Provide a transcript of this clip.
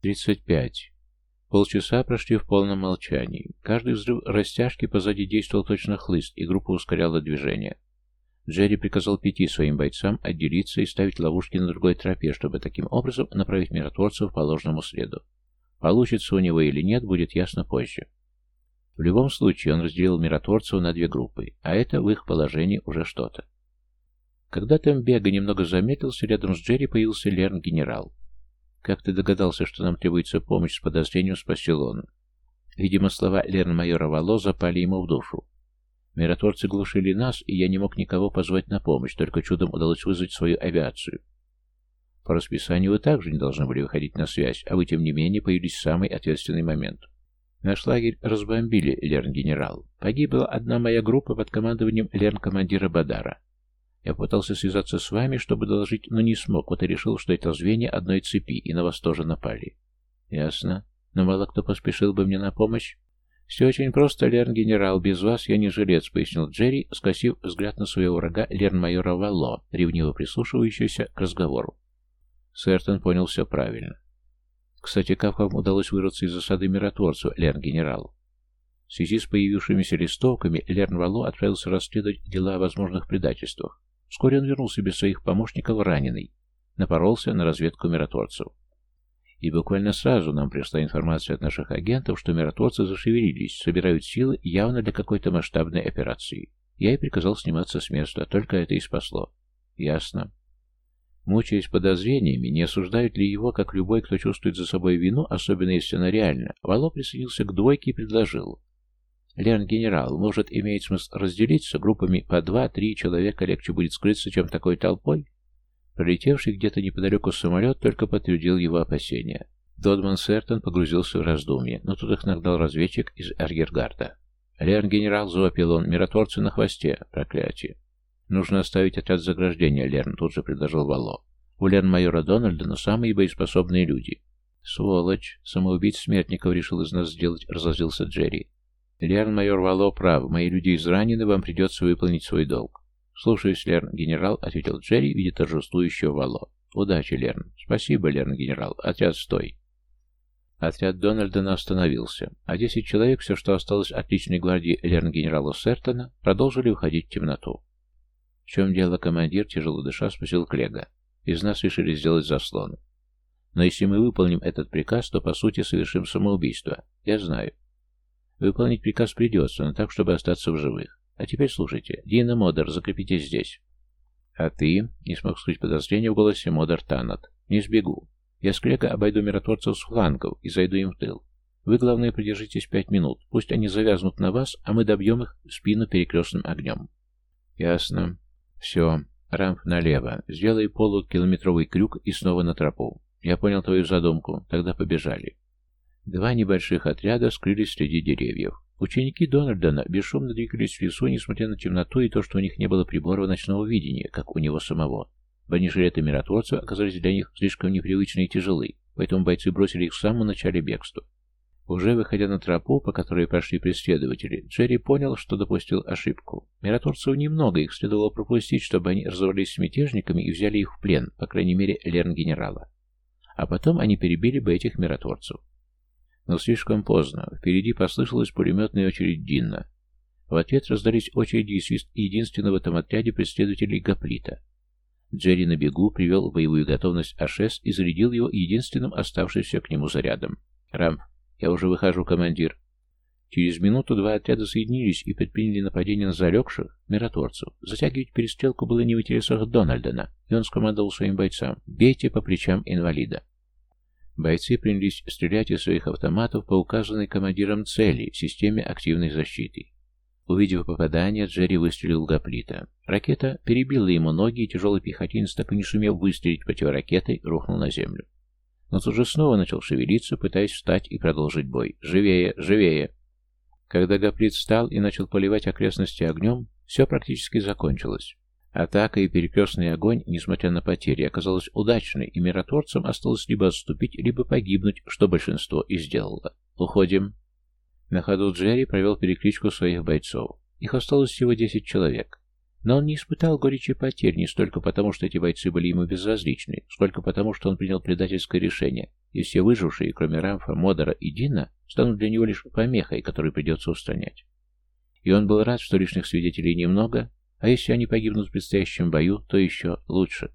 35. Полчаса прошли в полном молчании. Каждый взрыв растяжки позади действовал точно хлыст, и группа ускоряла движение. Джерри приказал пяти своим бойцам отделиться и ставить ловушки на другой тропе, чтобы таким образом направить миротворцев по ложному следу. Получится у него или нет, будет ясно позже. В любом случае, он разделил миротворцев на две группы, а это в их положении уже что-то. Когда Тембега немного заметился, рядом с Джерри появился Лерн-генерал. «Как ты догадался, что нам требуется помощь?» — с подозрением спросил он. Видимо, слова Лерн-майора Вало запали ему в душу. Миротворцы глушили нас, и я не мог никого позвать на помощь, только чудом удалось вызвать свою авиацию. По расписанию вы также не должны были выходить на связь, а вы, тем не менее, появились в самый ответственный момент. Наш лагерь разбомбили, Лерн-генерал. Погибла одна моя группа под командованием Лерн-командира Бадара. Я пытался связаться с вами, чтобы доложить, но не смог, вот и решил, что это звенья одной цепи, и на вас тоже напали. Ясно. Но мало кто поспешил бы мне на помощь. «Все очень просто, Лерн-генерал. Без вас я не жилец», — пояснил Джерри, скосив взгляд на своего врага Лерн-майора Валло, ревниво прислушивающегося к разговору. Сертон понял все правильно. «Кстати, как вам удалось вырваться из засады миротворцу, Лерн-генерал?» В связи с появившимися листовками, Лерн Валло отправился расследовать дела о возможных предательствах. Вскоре он вернулся без своих помощников раненый. Напоролся на разведку миротворцев. И буквально сразу нам пришла информация от наших агентов, что миротворцы зашевелились, собирают силы явно для какой-то масштабной операции. Я и приказал сниматься с места, только это и спасло. Ясно. Мучаясь подозрениями, не осуждают ли его, как любой, кто чувствует за собой вину, особенно если она реальна, Вало присоединился к двойке и предложил. Лерн, генерал, может, имеет смысл разделиться группами по два-три человека, легче будет скрыться, чем такой толпой? Пролетевший где-то неподалеку самолет только подтвердил его опасения. Додман Сертон погрузился в раздумье, но тут их нагнал разведчик из арьергарда. «Лерн, генерал!» — завопил он. «Миротворцы на хвосте! Проклятие!» «Нужно оставить отряд заграждения, Лерн», — тут же предложил Вало. «У Лерн-майора Дональда, но самые боеспособные люди». «Сволочь! Самоубийц смертников решил из нас сделать», — разозлился Джерри. «Лерн-майор Вало прав. Мои люди изранены, вам придется выполнить свой долг. «Слушаюсь, Лерн, генерал», — ответил Джерри, видя торжествующего Вало. «Удачи, Лерн». «Спасибо, Лерн, генерал. Отряд, стой». Отряд Дональдона остановился, а десять человек, все, что осталось от личной гвардии Лерн-генерала Сертона, продолжили уходить в темноту. «В чем дело, командир?» — тяжело дыша спросил Клега. «Из нас решили сделать заслон. Но если мы выполним этот приказ, то, по сути, совершим самоубийство. Я знаю. Выполнить приказ придется, но так, чтобы остаться в живых. А теперь слушайте. Дина Модер, закрепитесь здесь. А ты? Не смог скрыть подозрение в голосе Модер Танат. Не сбегу. Я с Крека обойду миротворцев с флангов и зайду им в тыл. Вы, главное, продержитесь пять минут. Пусть они завязнут на вас, а мы добьем их в спину перекрестным огнем. Ясно. Все. Рамп налево. Сделай полукилометровый крюк и снова на тропу. Я понял твою задумку. Тогда побежали. Два небольших отряда скрылись среди деревьев. Ученики Дональдона бесшумно двигались в лесу, несмотря на темноту и то, что у них не было приборов ночного видения, как у него самого. Бронежилеты миротворцев оказались для них слишком непривычны и тяжелы, поэтому бойцы бросили их в самом начале бегства. Уже выходя на тропу, по которой прошли преследователи, Джерри понял, что допустил ошибку. Миротворцев немного, их следовало пропустить, чтобы они разобрались с мятежниками и взяли их в плен, по крайней мере, Лерн-генерала. А потом они перебили бы этих миротворцев. Но слишком поздно. Впереди послышалась пулеметная очередь Динна. В ответ раздались очереди и свист единственного в этом отряде преследователей Гоплита. Джерри на бегу привел в боевую готовность Ашес и зарядил его единственным оставшимся к нему зарядом. «Рамп, я уже выхожу, командир». Через минуту два отряда соединились и предприняли нападение на залегших миротворцев. Затягивать перестрелку было не в интересах Дональдона, и он скомандовал своим бойцам «Бейте по плечам инвалида». Бойцы принялись стрелять из своих автоматов по указанной командиром цели, системе активной защиты. Увидев попадание, Джерри выстрелил гоплита. Ракета перебила ему ноги, и тяжелый пехотинец, так и не сумев выстрелить противоракетой, рухнул на землю. Но тут же снова начал шевелиться, пытаясь встать и продолжить бой. «Живее! Живее!» Когда гоплит встал и начал поливать окрестности огнем, все практически закончилось. Атака и перекрестный огонь, несмотря на потери, оказалась удачной, и миротворцам осталось либо отступить, либо погибнуть, что большинство и сделало. «Уходим». На ходу Джерри провел перекличку своих бойцов. Их осталось всего 10 человек. Но он не испытал горечи потерь не столько потому, что эти бойцы были ему безразличны, сколько потому, что он принял предательское решение, и все выжившие, кроме Рамфа, Модера и Дина, станут для него лишь помехой, которую придется устранять. И он был рад, что лишних свидетелей немного, а если они погибнут в предстоящем бою, то еще лучше.